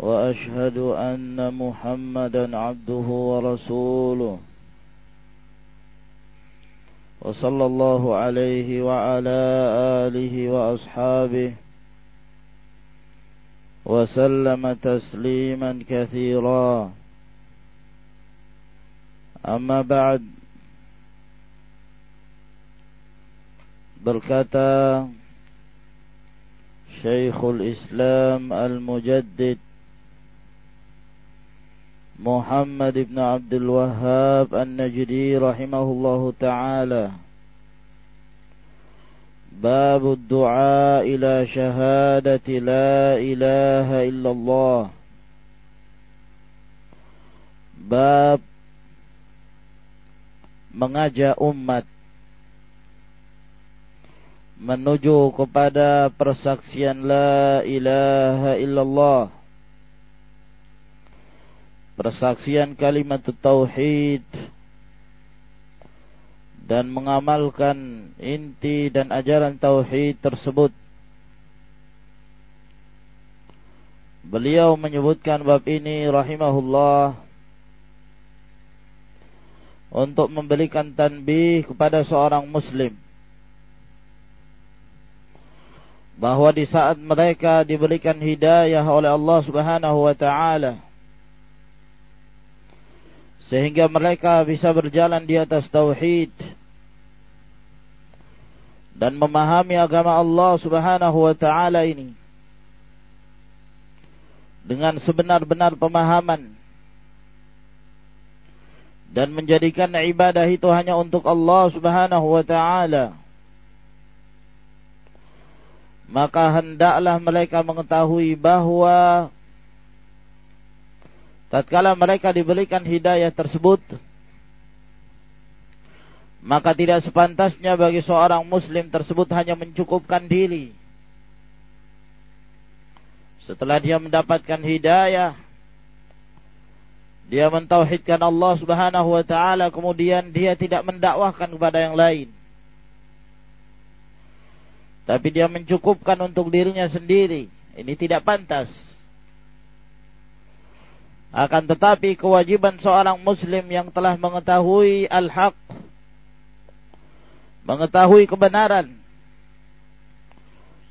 وأشهد أن محمدا عبده ورسوله. وصلى الله عليه وعلى آله وأصحابه وسلم تسليما كثيرا. أما بعد berkata Syekhul Islam Al-Mujaddid محمد بن عبد الوهاب النجدي رحمه الله تعالى باب الدعاء إلى شهادة لا إله إلا الله باب mengajak umat menuju kepada persaksian la ilaha illallah persaksian kalimat tauhid dan mengamalkan inti dan ajaran tauhid tersebut. Beliau menyebutkan bab ini rahimahullah untuk memberikan tanbih kepada seorang muslim bahwa di saat mereka diberikan hidayah oleh Allah Subhanahu wa taala sehingga mereka bisa berjalan di atas tauhid dan memahami agama Allah Subhanahu wa taala ini dengan sebenar-benar pemahaman dan menjadikan ibadah itu hanya untuk Allah Subhanahu wa taala. Maka hendaklah mereka mengetahui bahwa tatkala mereka diberikan hidayah tersebut maka tidak sepantasnya bagi seorang muslim tersebut hanya mencukupkan diri. Setelah dia mendapatkan hidayah dia mentauhidkan Allah Subhanahu wa taala kemudian dia tidak mendakwahkan kepada yang lain. Tapi dia mencukupkan untuk dirinya sendiri. Ini tidak pantas akan tetapi kewajiban seorang muslim yang telah mengetahui al-haq mengetahui kebenaran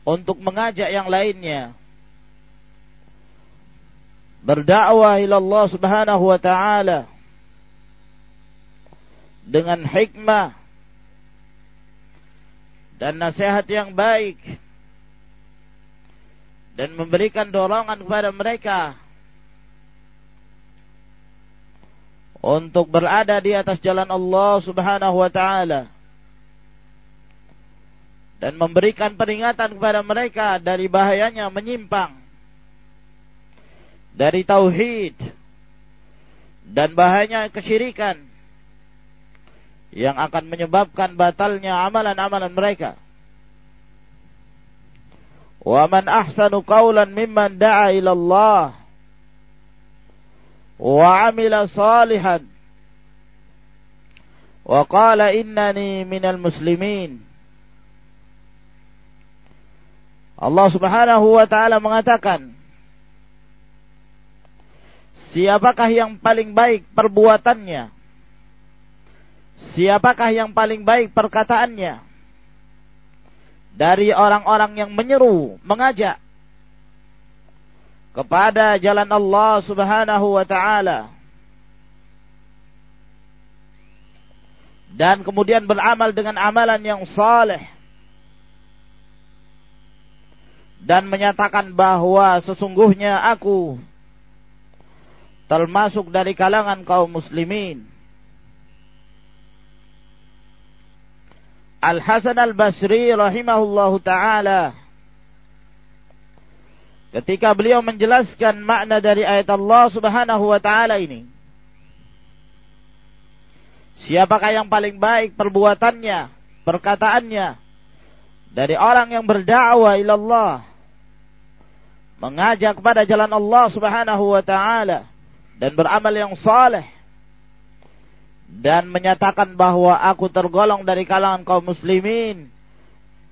untuk mengajak yang lainnya berdakwah ila Allah Subhanahu wa taala dengan hikmah dan nasihat yang baik dan memberikan dorongan kepada mereka untuk berada di atas jalan Allah Subhanahu wa taala dan memberikan peringatan kepada mereka dari bahayanya menyimpang dari tauhid dan bahayanya kesyirikan yang akan menyebabkan batalnya amalan-amalan mereka. Wa man ahsanu qawlan mimman da'a ila Allah وعمل صالحا وقال إنني من المسلمين Allah Subhanahu wa taala mengatakan Siapakah yang paling baik perbuatannya? Siapakah yang paling baik perkataannya? Dari orang-orang yang menyeru, mengajak kepada jalan Allah Subhanahu wa taala. Dan kemudian beramal dengan amalan yang saleh. Dan menyatakan bahwa sesungguhnya aku termasuk dari kalangan kaum muslimin. Al Hasan Al Basri rahimahullahu taala ketika beliau menjelaskan makna dari ayat Allah Subhanahu wa taala ini. Siapakah yang paling baik perbuatannya, perkataannya dari orang yang berdakwah ila Allah, mengajak kepada jalan Allah Subhanahu wa taala dan beramal yang saleh dan menyatakan bahwa aku tergolong dari kalangan kaum muslimin.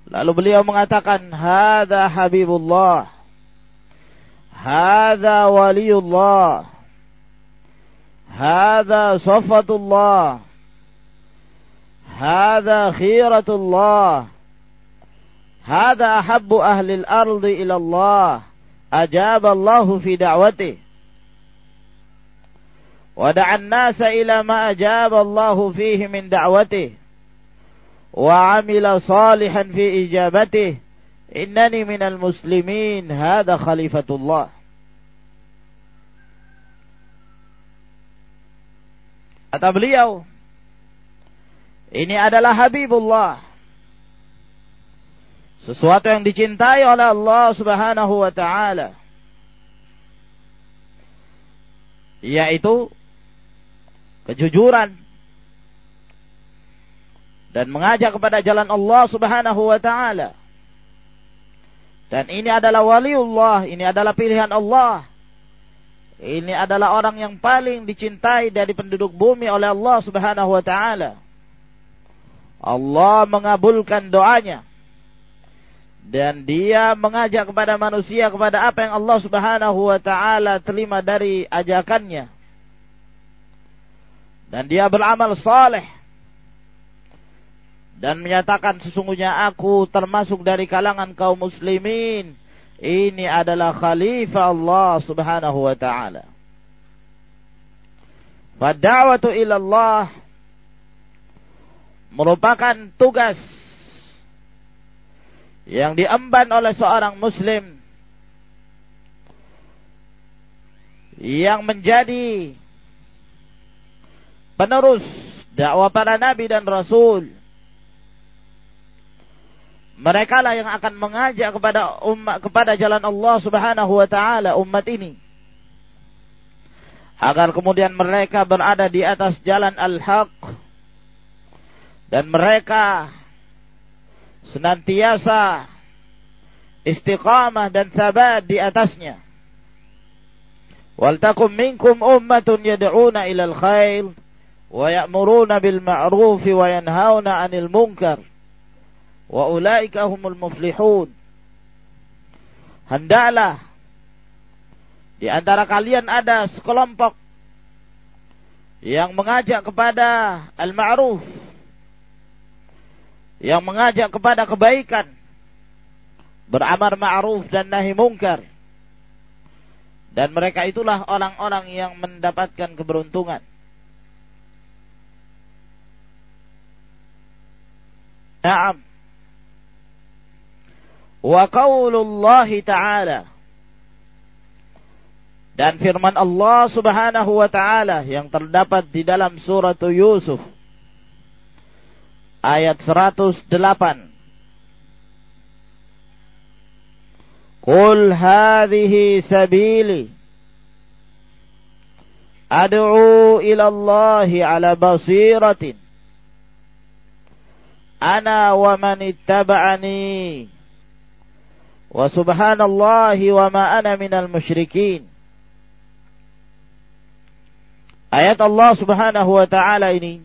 Lalu beliau mengatakan, "Hadza Habibullah." هذا ولي الله. هذا صفة الله. هذا خيرة الله. هذا أحب أهل الأرض إلى الله. أجاب الله في دعوته. ودعا الناس إلى ما أجاب الله فيه من دعوته. وعمل صالحا في إجابته. innani minal muslimin hadha khalifatullah kata beliau ini adalah Habibullah sesuatu yang dicintai oleh Allah Subhanahu wa taala yaitu kejujuran dan mengajak kepada jalan Allah Subhanahu wa taala dan ini adalah waliullah, ini adalah pilihan Allah. Ini adalah orang yang paling dicintai dari penduduk bumi oleh Allah Subhanahu wa taala. Allah mengabulkan doanya. Dan dia mengajak kepada manusia kepada apa yang Allah Subhanahu wa taala terima dari ajakannya. Dan dia beramal saleh dan menyatakan sesungguhnya aku termasuk dari kalangan kaum muslimin. Ini adalah khalifah Allah Subhanahu wa taala. Fadawatu ilallah merupakan tugas yang diemban oleh seorang muslim yang menjadi penerus dakwah para nabi dan rasul mereka lah yang akan mengajak kepada umat kepada jalan Allah Subhanahu wa taala umat ini. Agar kemudian mereka berada di atas jalan al-haq dan mereka senantiasa istiqamah dan sabat di atasnya. Waltakum minkum ummatun yad'una ila al-khair wa ya'muruna bil ma'ruf wa yanhauna 'anil munkar wa ulaika humul muflihun. Hendaklah di antara kalian ada sekelompok yang mengajak kepada al-ma'ruf yang mengajak kepada kebaikan beramar ma'ruf dan nahi mungkar. Dan mereka itulah orang-orang yang mendapatkan keberuntungan. Naam wa ta'ala. Dan firman Allah Subhanahu wa taala yang terdapat di dalam surat Yusuf ayat 108 Qul hadhihi sabili. Ila Allah ala basiratin. Ana wa man ittaba'ani wa subhanallahi wa ma ana minal musyrikin. Ayat Allah Subhanahu wa taala ini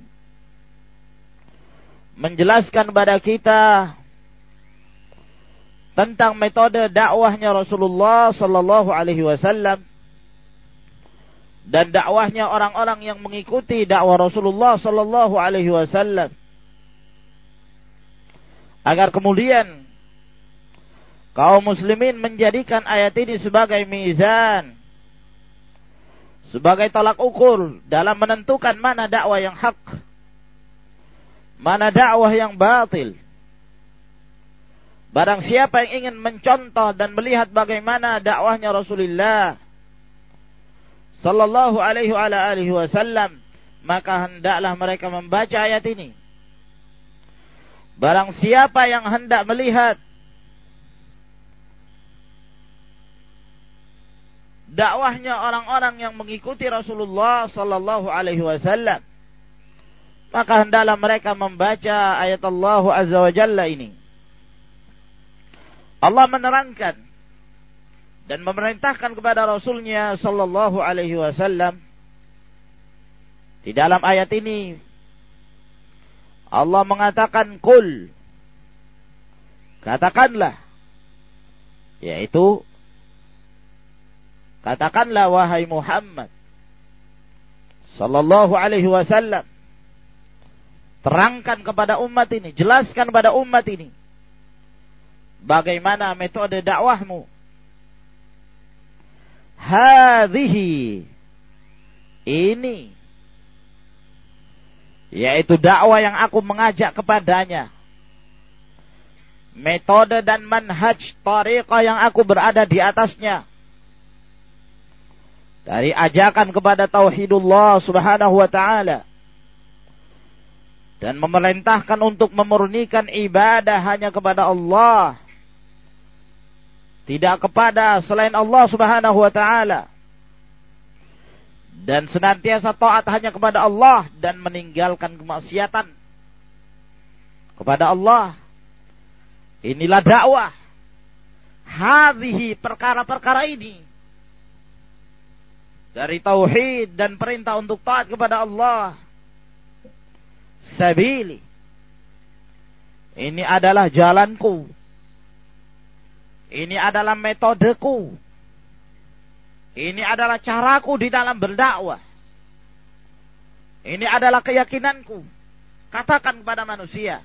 menjelaskan kepada kita tentang metode dakwahnya Rasulullah sallallahu alaihi wasallam dan dakwahnya orang-orang yang mengikuti dakwah Rasulullah sallallahu alaihi wasallam agar kemudian kaum muslimin menjadikan ayat ini sebagai mizan. Sebagai tolak ukur dalam menentukan mana dakwah yang hak. Mana dakwah yang batil. Barang siapa yang ingin mencontoh dan melihat bagaimana dakwahnya Rasulullah sallallahu alaihi wa alihi wasallam maka hendaklah mereka membaca ayat ini. Barang siapa yang hendak melihat dakwahnya orang-orang yang mengikuti Rasulullah sallallahu alaihi wasallam. Maka hendaklah mereka membaca ayat Allah azza wa jalla ini. Allah menerangkan dan memerintahkan kepada Rasulnya sallallahu alaihi wasallam di dalam ayat ini Allah mengatakan kul katakanlah yaitu Katakanlah wahai Muhammad sallallahu alaihi wasallam terangkan kepada umat ini, jelaskan kepada umat ini bagaimana metode dakwahmu. Hadhihi ini yaitu dakwah yang aku mengajak kepadanya. Metode dan manhaj tariqah yang aku berada di atasnya dari ajakan kepada tauhidullah subhanahu wa ta'ala. Dan memerintahkan untuk memurnikan ibadah hanya kepada Allah. Tidak kepada selain Allah subhanahu wa ta'ala. Dan senantiasa taat hanya kepada Allah dan meninggalkan kemaksiatan kepada Allah. Inilah dakwah. Hadhihi perkara-perkara ini dari tauhid dan perintah untuk taat kepada Allah. Sabili. Ini adalah jalanku. Ini adalah metodeku. Ini adalah caraku di dalam berdakwah. Ini adalah keyakinanku. Katakan kepada manusia.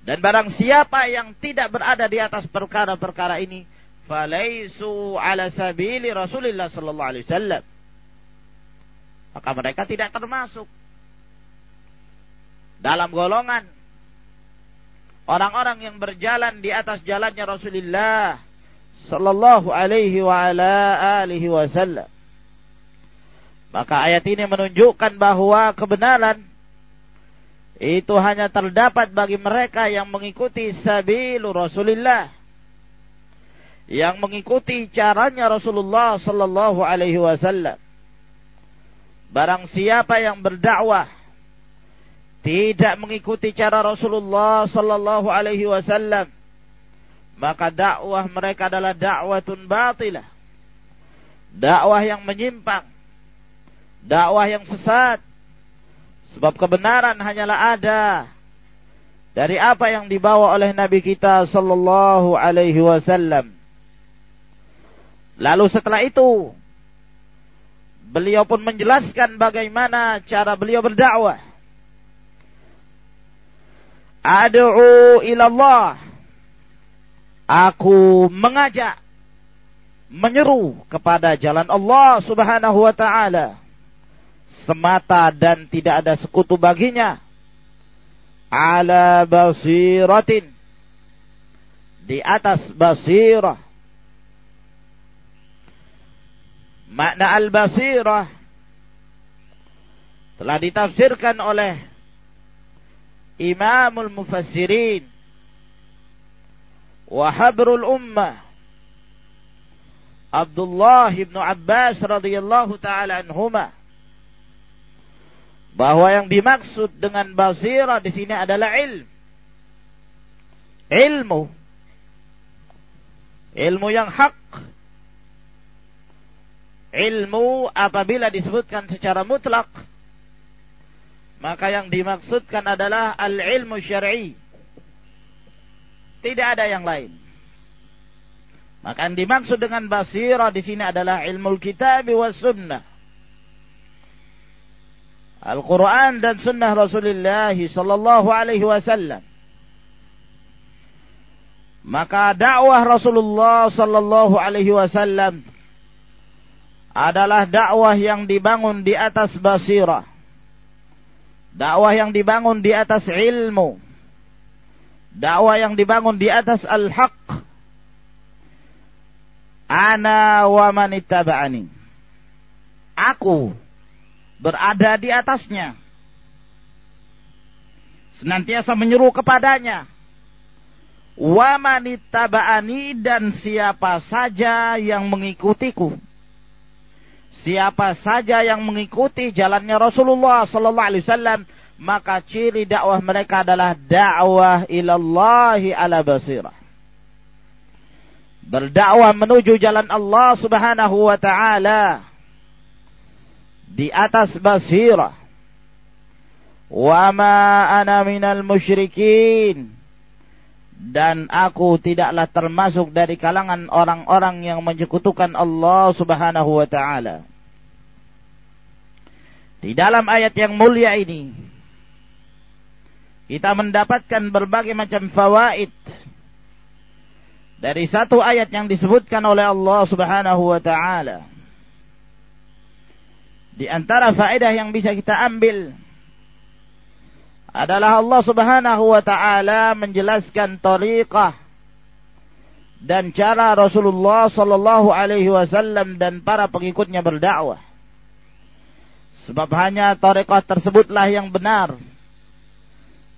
Dan barang siapa yang tidak berada di atas perkara-perkara ini, falaisu ala sabili Rasulullah sallallahu alaihi wasallam. Maka mereka tidak termasuk dalam golongan orang-orang yang berjalan di atas jalannya Rasulullah sallallahu alaihi wa ala alihi wasallam. Maka ayat ini menunjukkan bahwa kebenaran itu hanya terdapat bagi mereka yang mengikuti sabilu Rasulullah yang mengikuti caranya Rasulullah sallallahu alaihi wasallam. Barang siapa yang berdakwah tidak mengikuti cara Rasulullah sallallahu alaihi wasallam, maka dakwah mereka adalah dakwatun batilah. Dakwah yang menyimpang, dakwah yang sesat. Sebab kebenaran hanyalah ada dari apa yang dibawa oleh Nabi kita sallallahu alaihi wasallam. Lalu setelah itu beliau pun menjelaskan bagaimana cara beliau berdakwah. Ad'u ilallah. Aku mengajak menyeru kepada jalan Allah Subhanahu wa taala semata dan tidak ada sekutu baginya ala basiratin di atas basirah Makna al-basirah telah ditafsirkan oleh Imamul Mufassirin wa habrul ummah Abdullah bin Abbas radhiyallahu taala anhuma bahwa yang dimaksud dengan basirah di sini adalah ilmu ilmu. Ilmu yang hak ilmu apabila disebutkan secara mutlak maka yang dimaksudkan adalah al-ilmu syar'i. Tidak ada yang lain. Maka yang dimaksud dengan basira di sini adalah ilmu kitab wa sunnah. Al-Quran dan sunnah Rasulullah sallallahu alaihi wasallam. Maka dakwah Rasulullah sallallahu alaihi wasallam adalah dakwah yang dibangun di atas basirah. Dakwah yang dibangun di atas ilmu. Dakwah yang dibangun di atas al-haq. Ana wa man Aku berada di atasnya. Senantiasa menyeru kepadanya. wa manittaba'ani dan siapa saja yang mengikutiku siapa saja yang mengikuti jalannya Rasulullah sallallahu alaihi wasallam maka ciri dakwah mereka adalah dakwah ilallahi ala basirah. Berdakwah menuju jalan Allah Subhanahu wa taala di atas basirah. Wa ma ana minal musyrikin. Dan aku tidaklah termasuk dari kalangan orang-orang yang menyekutukan Allah Subhanahu wa taala. Di dalam ayat yang mulia ini kita mendapatkan berbagai macam fawaid dari satu ayat yang disebutkan oleh Allah Subhanahu wa taala. Di antara faedah yang bisa kita ambil adalah Allah Subhanahu wa taala menjelaskan tariqah dan cara Rasulullah sallallahu alaihi wasallam dan para pengikutnya berdakwah. Sebab hanya tariqah tersebutlah yang benar.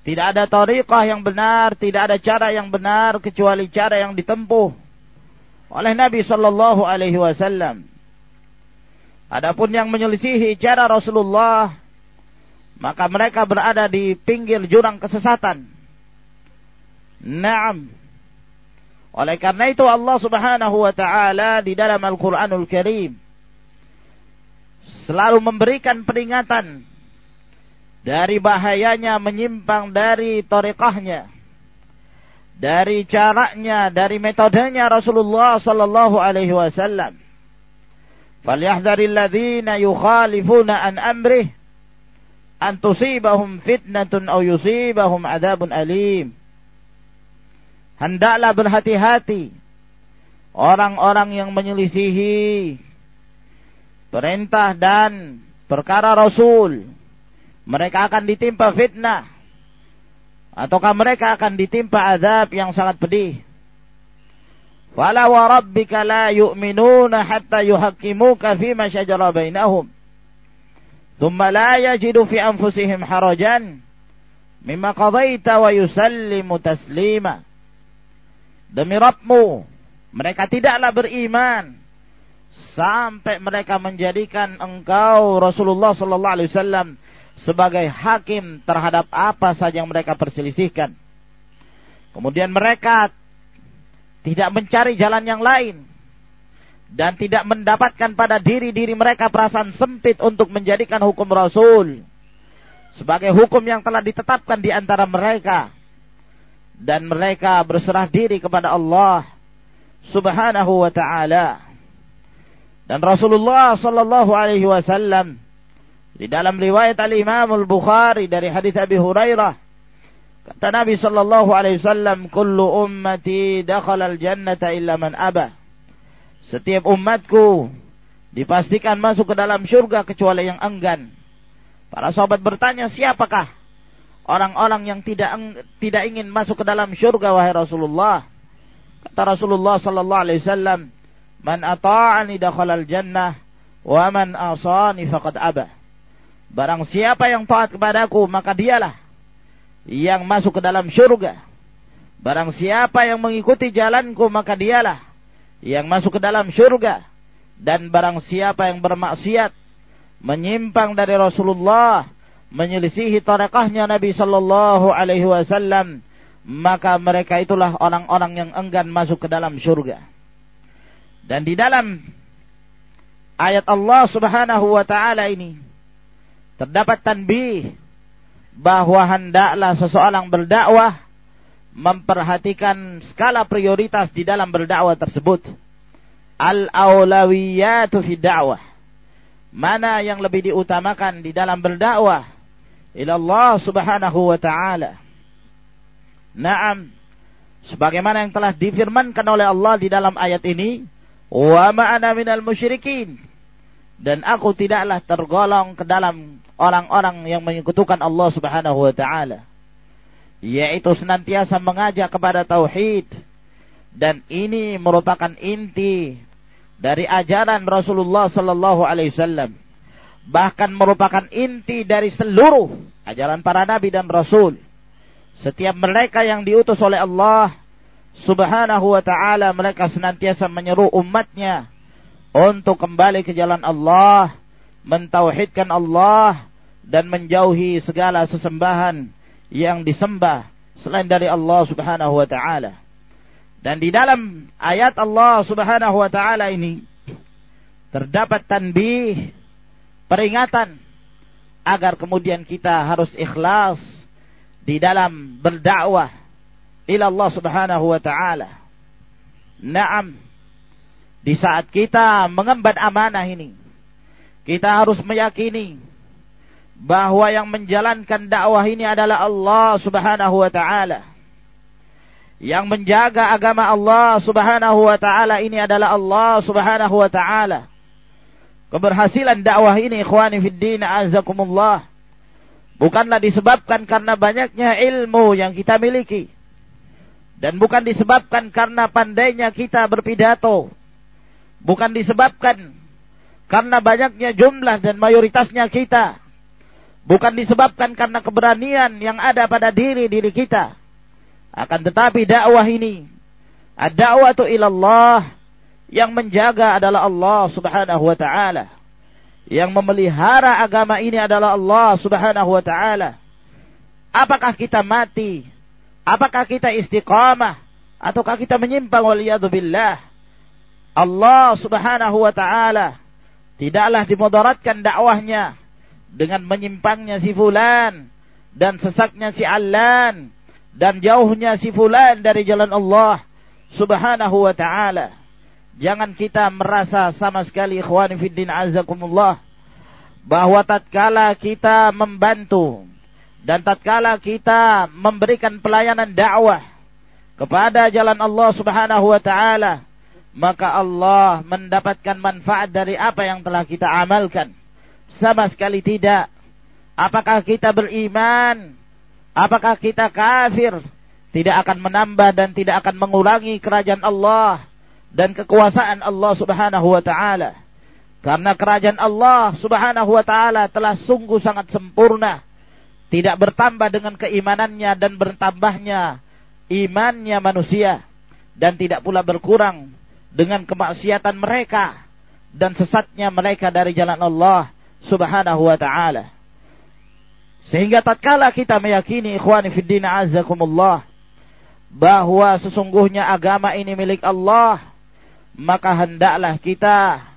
Tidak ada tariqah yang benar, tidak ada cara yang benar kecuali cara yang ditempuh oleh Nabi sallallahu alaihi wasallam. Adapun yang menyelisihi cara Rasulullah maka mereka berada di pinggir jurang kesesatan. Naam. Oleh karena itu Allah Subhanahu wa taala di dalam Al-Qur'anul Karim selalu memberikan peringatan dari bahayanya menyimpang dari tariqahnya dari caranya dari metodenya Rasulullah sallallahu alaihi wasallam. Falyahdharil ladzina yukhalifuna an amrihi an tusibahum fitnatun aw yusibahum adabun alim. Hendaklah berhati-hati orang-orang yang menyelisihi perintah dan perkara Rasul, mereka akan ditimpa fitnah ataukah mereka akan ditimpa azab yang sangat pedih. Fala wa rabbika la yu'minuna hatta yuhakimuka fima syajara bainahum. Thumma la yajidu fi anfusihim harajan mimma qadaita wa yusallimu taslima. Demi Rabbmu, mereka tidaklah beriman sampai mereka menjadikan engkau Rasulullah sallallahu alaihi wasallam sebagai hakim terhadap apa saja yang mereka perselisihkan. Kemudian mereka tidak mencari jalan yang lain dan tidak mendapatkan pada diri-diri mereka perasaan sempit untuk menjadikan hukum Rasul sebagai hukum yang telah ditetapkan di antara mereka dan mereka berserah diri kepada Allah Subhanahu wa taala. Dan Rasulullah sallallahu alaihi wasallam di dalam riwayat Al-Imam Al-Bukhari dari hadis Abi Hurairah kata Nabi sallallahu alaihi wasallam kullu ummati dakhala al-jannata illa man abah setiap umatku dipastikan masuk ke dalam surga kecuali yang enggan. Para sahabat bertanya, siapakah orang-orang yang tidak tidak ingin masuk ke dalam surga wahai Rasulullah? Kata Rasulullah sallallahu alaihi wasallam, "Man ata'ani dakhalal jannah wa man asani faqad abah." Barang siapa yang taat kepadaku, maka dialah yang masuk ke dalam surga. Barang siapa yang mengikuti jalanku, maka dialah yang masuk ke dalam surga dan barang siapa yang bermaksiat menyimpang dari Rasulullah menyelisihi tarekahnya Nabi sallallahu alaihi wasallam maka mereka itulah orang-orang yang enggan masuk ke dalam surga dan di dalam ayat Allah Subhanahu wa taala ini terdapat tanbih bahwa hendaklah seseorang berdakwah memperhatikan skala prioritas di dalam berdakwah tersebut. Al-aulawiyatu fi dakwah. Mana yang lebih diutamakan di dalam berdakwah ila Allah Subhanahu wa taala. Naam. Sebagaimana yang telah difirmankan oleh Allah di dalam ayat ini, wa ma'ana minal musyrikin. Dan aku tidaklah tergolong ke dalam orang-orang yang menyekutukan Allah Subhanahu wa taala. Yaitu senantiasa mengajak kepada tauhid. Dan ini merupakan inti dari ajaran Rasulullah sallallahu alaihi wasallam. Bahkan merupakan inti dari seluruh ajaran para nabi dan rasul. Setiap mereka yang diutus oleh Allah subhanahu wa ta'ala mereka senantiasa menyeru umatnya untuk kembali ke jalan Allah, mentauhidkan Allah dan menjauhi segala sesembahan yang disembah selain dari Allah Subhanahu wa taala. Dan di dalam ayat Allah Subhanahu wa taala ini terdapat tanbih peringatan agar kemudian kita harus ikhlas di dalam berdakwah ila Allah Subhanahu wa taala. Naam. Di saat kita mengemban amanah ini, kita harus meyakini bahwa yang menjalankan dakwah ini adalah Allah Subhanahu wa taala. Yang menjaga agama Allah Subhanahu wa taala ini adalah Allah Subhanahu wa taala. Keberhasilan dakwah ini ikhwani fid din azakumullah bukanlah disebabkan karena banyaknya ilmu yang kita miliki dan bukan disebabkan karena pandainya kita berpidato bukan disebabkan karena banyaknya jumlah dan mayoritasnya kita bukan disebabkan karena keberanian yang ada pada diri diri kita akan tetapi dakwah ini ad-da'wah ilallah yang menjaga adalah Allah Subhanahu wa taala yang memelihara agama ini adalah Allah Subhanahu wa taala. Apakah kita mati? Apakah kita istiqamah ataukah kita menyimpang waliyadzubillah? Allah Subhanahu wa taala tidaklah dimudaratkan dakwahnya dengan menyimpangnya si fulan dan sesaknya si allan dan jauhnya si fulan dari jalan Allah Subhanahu wa taala. Jangan kita merasa sama sekali ikhwan fiddin azakumullah bahwa tatkala kita membantu dan tatkala kita memberikan pelayanan dakwah kepada jalan Allah Subhanahu wa taala maka Allah mendapatkan manfaat dari apa yang telah kita amalkan sama sekali tidak apakah kita beriman apakah kita kafir tidak akan menambah dan tidak akan mengurangi kerajaan Allah dan kekuasaan Allah Subhanahu wa taala. Karena kerajaan Allah Subhanahu wa taala telah sungguh sangat sempurna. Tidak bertambah dengan keimanannya dan bertambahnya imannya manusia dan tidak pula berkurang dengan kemaksiatan mereka dan sesatnya mereka dari jalan Allah Subhanahu wa taala. Sehingga tatkala kita meyakini ikhwani fiddin azakumullah bahwa sesungguhnya agama ini milik Allah maka hendaklah kita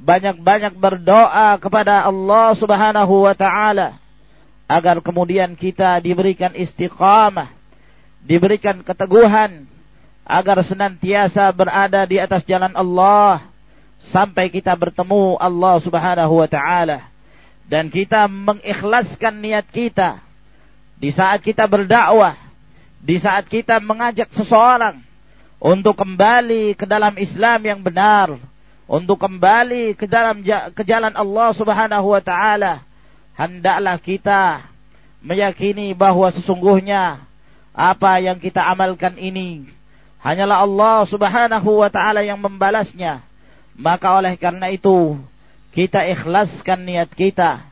banyak-banyak berdoa kepada Allah Subhanahu wa taala agar kemudian kita diberikan istiqamah, diberikan keteguhan agar senantiasa berada di atas jalan Allah sampai kita bertemu Allah Subhanahu wa taala dan kita mengikhlaskan niat kita. Di saat kita berdakwah, di saat kita mengajak seseorang untuk kembali ke dalam Islam yang benar, untuk kembali ke dalam ke jalan Allah Subhanahu wa taala, hendaklah kita meyakini bahwa sesungguhnya apa yang kita amalkan ini hanyalah Allah Subhanahu wa taala yang membalasnya. Maka oleh karena itu kita ikhlaskan niat kita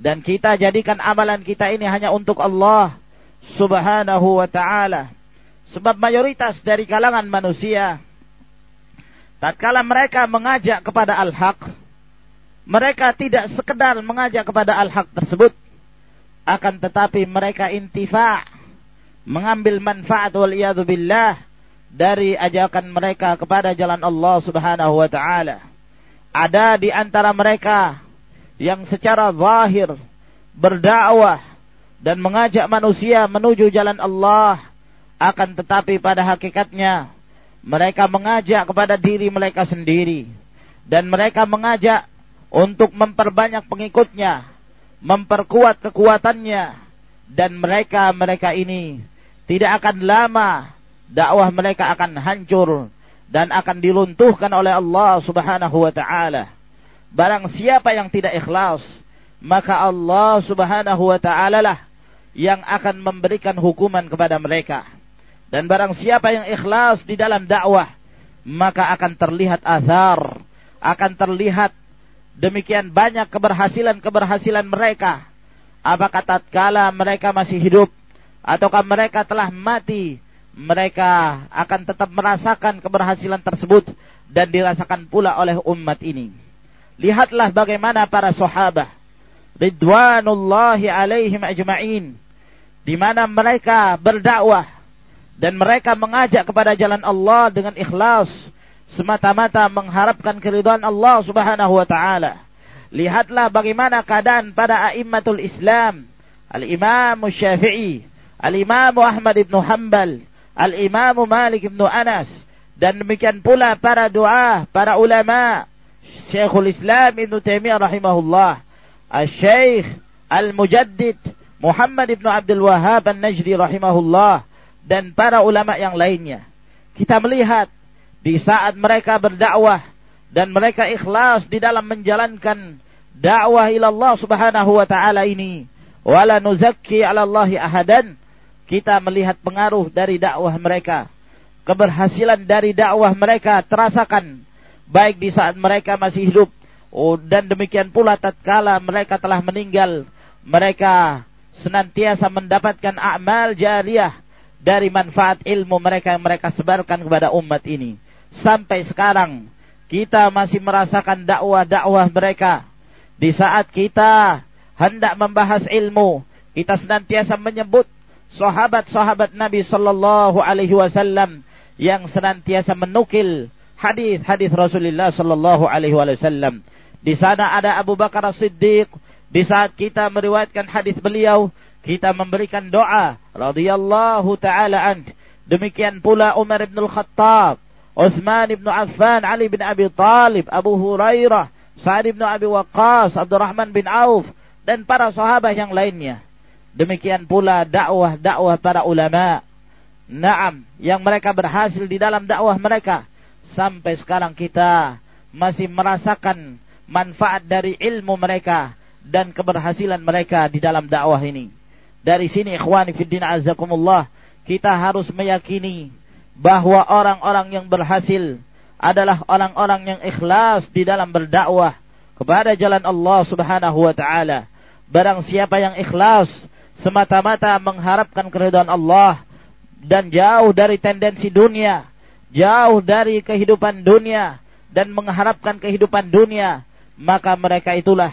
dan kita jadikan amalan kita ini hanya untuk Allah Subhanahu wa taala Sebab mayoritas dari kalangan manusia tatkala mereka mengajak kepada al-haq, mereka tidak sekedar mengajak kepada al-haq tersebut, akan tetapi mereka intifa, mengambil manfaat wal billah dari ajakan mereka kepada jalan Allah Subhanahu wa taala. Ada di antara mereka yang secara zahir berdakwah dan mengajak manusia menuju jalan Allah akan tetapi pada hakikatnya mereka mengajak kepada diri mereka sendiri dan mereka mengajak untuk memperbanyak pengikutnya, memperkuat kekuatannya dan mereka mereka ini tidak akan lama dakwah mereka akan hancur dan akan diluntuhkan oleh Allah Subhanahu wa taala. Barang siapa yang tidak ikhlas, maka Allah Subhanahu wa taala lah yang akan memberikan hukuman kepada mereka. Dan barang siapa yang ikhlas di dalam dakwah, maka akan terlihat azar, akan terlihat demikian banyak keberhasilan-keberhasilan mereka. Apakah tatkala mereka masih hidup ataukah mereka telah mati mereka akan tetap merasakan keberhasilan tersebut dan dirasakan pula oleh umat ini. Lihatlah bagaimana para sahabat ridwanullahi alaihim ajma'in di mana mereka berdakwah dan mereka mengajak kepada jalan Allah dengan ikhlas semata-mata mengharapkan keridhaan Allah Subhanahu wa taala. Lihatlah bagaimana keadaan pada a'immatul Islam, Al-Imam Syafi'i, Al-Imam Ahmad ibn Hanbal, Al-Imam Malik ibn Anas, dan demikian pula para doa, para ulama, Syekhul Islam Ibn Taimiyah rahimahullah, Al-Syekh Al-Mujaddid Muhammad ibn Abdul Wahab An-Najdi rahimahullah, dan para ulama yang lainnya. Kita melihat di saat mereka berdakwah dan mereka ikhlas di dalam menjalankan dakwah ila Allah Subhanahu wa taala ini wala nuzakki 'ala Allahi ahadan kita melihat pengaruh dari dakwah mereka keberhasilan dari dakwah mereka terasakan baik di saat mereka masih hidup. Oh, dan demikian pula tatkala mereka telah meninggal mereka senantiasa mendapatkan amal jariyah dari manfaat ilmu mereka yang mereka sebarkan kepada umat ini sampai sekarang kita masih merasakan dakwah-dakwah mereka. Di saat kita hendak membahas ilmu, kita senantiasa menyebut sahabat-sahabat Nabi sallallahu alaihi wasallam yang senantiasa menukil hadis-hadis Rasulullah sallallahu alaihi wasallam. Di sana ada Abu Bakar As-Siddiq. Di saat kita meriwayatkan hadis beliau, kita memberikan doa radhiyallahu taala an. Demikian pula Umar bin Al-Khattab Uthman ibn Affan, Ali bin Abi Talib, Abu Hurairah, Sa'ad ibn Abi Waqqas, Abdurrahman bin Auf, dan para sahabat yang lainnya. Demikian pula dakwah-dakwah para ulama. Naam, yang mereka berhasil di dalam dakwah mereka. Sampai sekarang kita masih merasakan manfaat dari ilmu mereka dan keberhasilan mereka di dalam dakwah ini. Dari sini ikhwani fiddin azakumullah, kita harus meyakini bahwa orang-orang yang berhasil adalah orang-orang yang ikhlas di dalam berdakwah kepada jalan Allah Subhanahu wa taala. Barang siapa yang ikhlas semata-mata mengharapkan keridhaan Allah dan jauh dari tendensi dunia, jauh dari kehidupan dunia dan mengharapkan kehidupan dunia, maka mereka itulah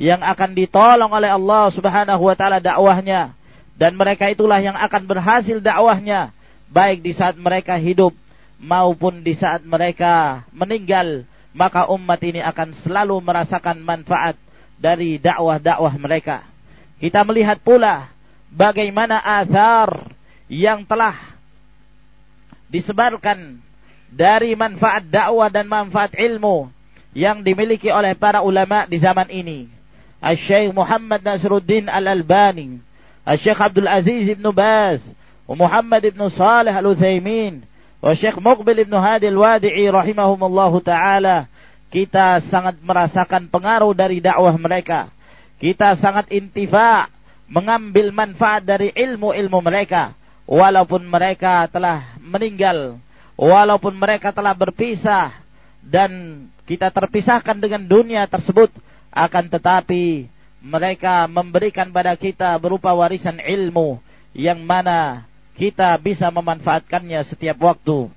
yang akan ditolong oleh Allah Subhanahu wa taala dakwahnya dan mereka itulah yang akan berhasil dakwahnya baik di saat mereka hidup maupun di saat mereka meninggal, maka umat ini akan selalu merasakan manfaat dari dakwah-dakwah mereka. Kita melihat pula bagaimana azar yang telah disebarkan dari manfaat dakwah dan manfaat ilmu yang dimiliki oleh para ulama di zaman ini. Al-Syeikh Muhammad Nasruddin Al-Albani, Al-Syeikh Abdul Aziz Ibn Baz, ومحمد بن صالح الأثيمين وشيخ مقبل بن هادي الوادعي رحمهم الله تعالى kita sangat merasakan pengaruh dari dakwah mereka. Kita sangat intifa mengambil manfaat dari ilmu-ilmu mereka. Walaupun mereka telah meninggal. Walaupun mereka telah berpisah. Dan kita terpisahkan dengan dunia tersebut. Akan tetapi mereka memberikan pada kita berupa warisan ilmu. Yang mana kita bisa memanfaatkannya setiap waktu.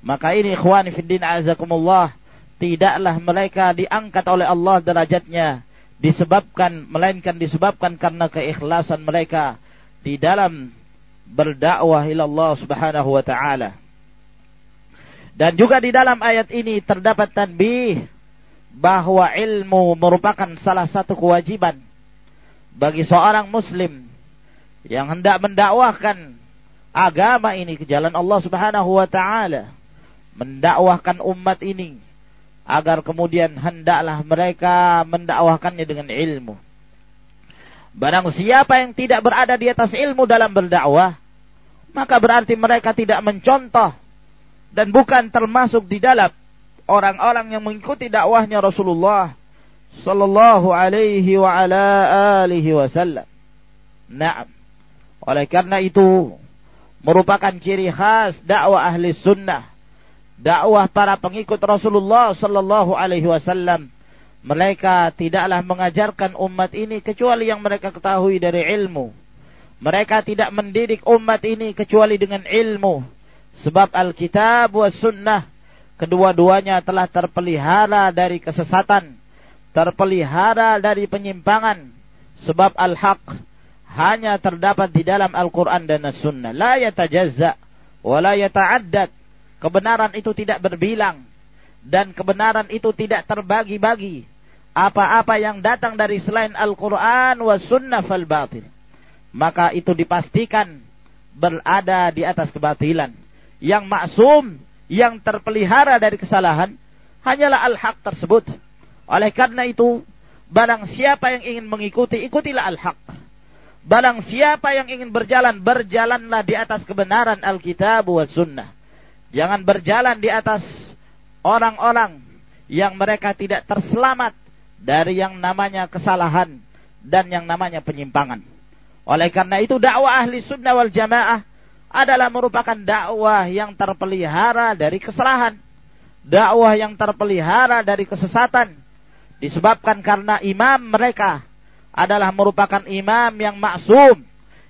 Maka ini ikhwani fiddin azakumullah, tidaklah mereka diangkat oleh Allah derajatnya disebabkan melainkan disebabkan karena keikhlasan mereka di dalam berdakwah ila Allah Subhanahu wa taala. Dan juga di dalam ayat ini terdapat tanbih bahwa ilmu merupakan salah satu kewajiban bagi seorang muslim yang hendak mendakwahkan agama ini ke jalan Allah Subhanahu wa taala, mendakwahkan umat ini agar kemudian hendaklah mereka mendakwahkannya dengan ilmu. Barang siapa yang tidak berada di atas ilmu dalam berdakwah, maka berarti mereka tidak mencontoh dan bukan termasuk di dalam orang-orang yang mengikuti dakwahnya Rasulullah sallallahu alaihi wa ala alihi wasallam. Naam. Oleh karena itu, merupakan ciri khas dakwah ahli sunnah, dakwah para pengikut Rasulullah sallallahu alaihi wasallam. Mereka tidaklah mengajarkan umat ini kecuali yang mereka ketahui dari ilmu. Mereka tidak mendidik umat ini kecuali dengan ilmu. Sebab Alkitab wa sunnah kedua-duanya telah terpelihara dari kesesatan, terpelihara dari penyimpangan. Sebab al-haq hanya terdapat di dalam Al-Quran dan As-Sunnah. La yatajazza wa la yata'addad. Kebenaran itu tidak berbilang. Dan kebenaran itu tidak terbagi-bagi. Apa-apa yang datang dari selain Al-Quran wa Sunnah fal batil. Maka itu dipastikan berada di atas kebatilan. Yang maksum, yang terpelihara dari kesalahan, hanyalah al-haq tersebut. Oleh karena itu, barang siapa yang ingin mengikuti, ikutilah al-haq Barang siapa yang ingin berjalan, berjalanlah di atas kebenaran Alkitab wa Sunnah. Jangan berjalan di atas orang-orang yang mereka tidak terselamat dari yang namanya kesalahan dan yang namanya penyimpangan. Oleh karena itu dakwah ahli sunnah wal jamaah adalah merupakan dakwah yang terpelihara dari kesalahan. Dakwah yang terpelihara dari kesesatan. Disebabkan karena imam mereka adalah merupakan imam yang maksum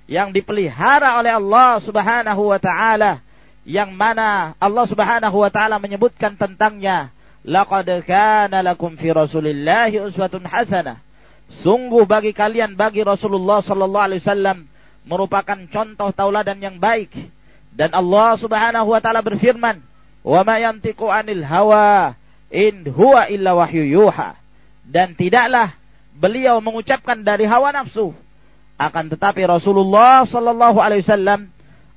yang dipelihara oleh Allah Subhanahu wa taala yang mana Allah Subhanahu wa taala menyebutkan tentangnya laqad kana lakum fi rasulillahi uswatun hasanah. Sungguh bagi kalian bagi Rasulullah sallallahu alaihi wasallam merupakan contoh tauladan yang baik. Dan Allah Subhanahu wa taala berfirman wa ma yantiqu anil hawa in huwa illa wahyu yuha. Dan tidaklah beliau mengucapkan dari hawa nafsu. Akan tetapi Rasulullah Sallallahu Alaihi Wasallam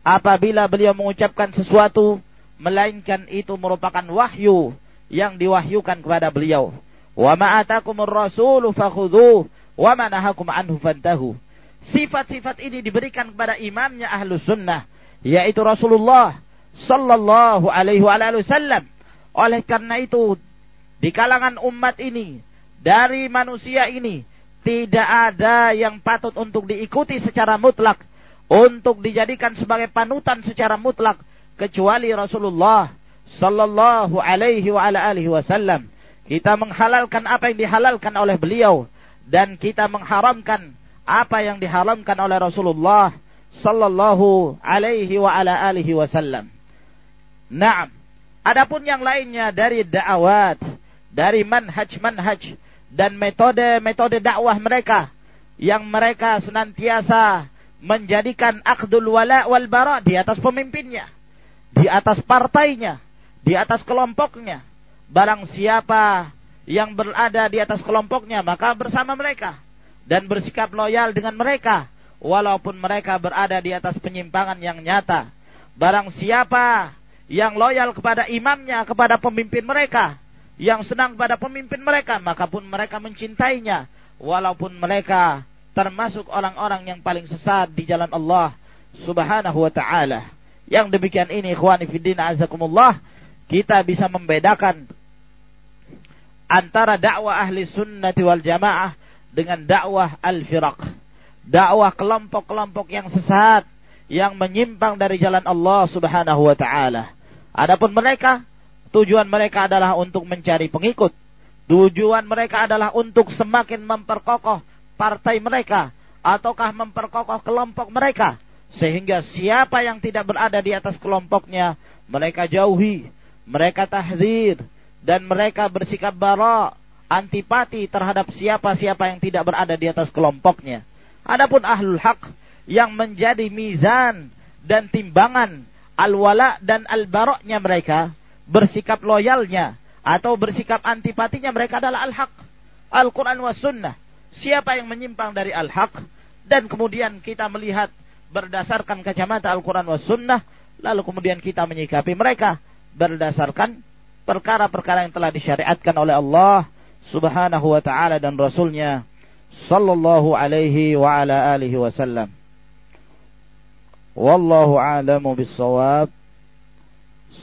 apabila beliau mengucapkan sesuatu, melainkan itu merupakan wahyu yang diwahyukan kepada beliau. Wa ma'atakumur rasulu fakhudhuh wa manahakum anhu fantahu. Sifat-sifat ini diberikan kepada imamnya ahlu sunnah, yaitu Rasulullah Sallallahu Alaihi Wasallam. Oleh karena itu, di kalangan umat ini dari manusia ini tidak ada yang patut untuk diikuti secara mutlak untuk dijadikan sebagai panutan secara mutlak kecuali Rasulullah sallallahu alaihi wa ala alihi wasallam kita menghalalkan apa yang dihalalkan oleh beliau dan kita mengharamkan apa yang diharamkan oleh Rasulullah sallallahu alaihi wa ala alihi wasallam. Naam. Adapun yang lainnya dari da'awat, dari manhaj-manhaj dan metode-metode dakwah mereka yang mereka senantiasa menjadikan akdul wala wal bara di atas pemimpinnya, di atas partainya, di atas kelompoknya. Barang siapa yang berada di atas kelompoknya maka bersama mereka dan bersikap loyal dengan mereka walaupun mereka berada di atas penyimpangan yang nyata. Barang siapa yang loyal kepada imamnya, kepada pemimpin mereka, yang senang pada pemimpin mereka, maka pun mereka mencintainya, walaupun mereka termasuk orang-orang yang paling sesat di jalan Allah Subhanahu wa taala. Yang demikian ini ikhwani fiddin azakumullah, kita bisa membedakan antara dakwah ahli sunnati wal jamaah dengan dakwah al-firaq. Dakwah kelompok-kelompok yang sesat yang menyimpang dari jalan Allah Subhanahu wa taala. Adapun mereka Tujuan mereka adalah untuk mencari pengikut. Tujuan mereka adalah untuk semakin memperkokoh partai mereka ataukah memperkokoh kelompok mereka sehingga siapa yang tidak berada di atas kelompoknya mereka jauhi, mereka tahdir dan mereka bersikap bara, antipati terhadap siapa-siapa yang tidak berada di atas kelompoknya. Adapun ahlul haq yang menjadi mizan dan timbangan al-wala dan al-baroknya mereka bersikap loyalnya atau bersikap antipatinya mereka adalah al-haq. Al-Quran was sunnah. Siapa yang menyimpang dari al-haq dan kemudian kita melihat berdasarkan kacamata Al-Quran was sunnah lalu kemudian kita menyikapi mereka berdasarkan perkara-perkara yang telah disyariatkan oleh Allah subhanahu wa ta'ala dan Rasulnya sallallahu alaihi wa ala alihi wasallam. Wallahu a'lamu bis-shawab.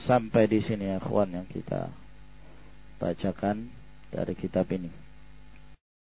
Sampai di sini ya kawan yang kita bacakan dari kitab ini.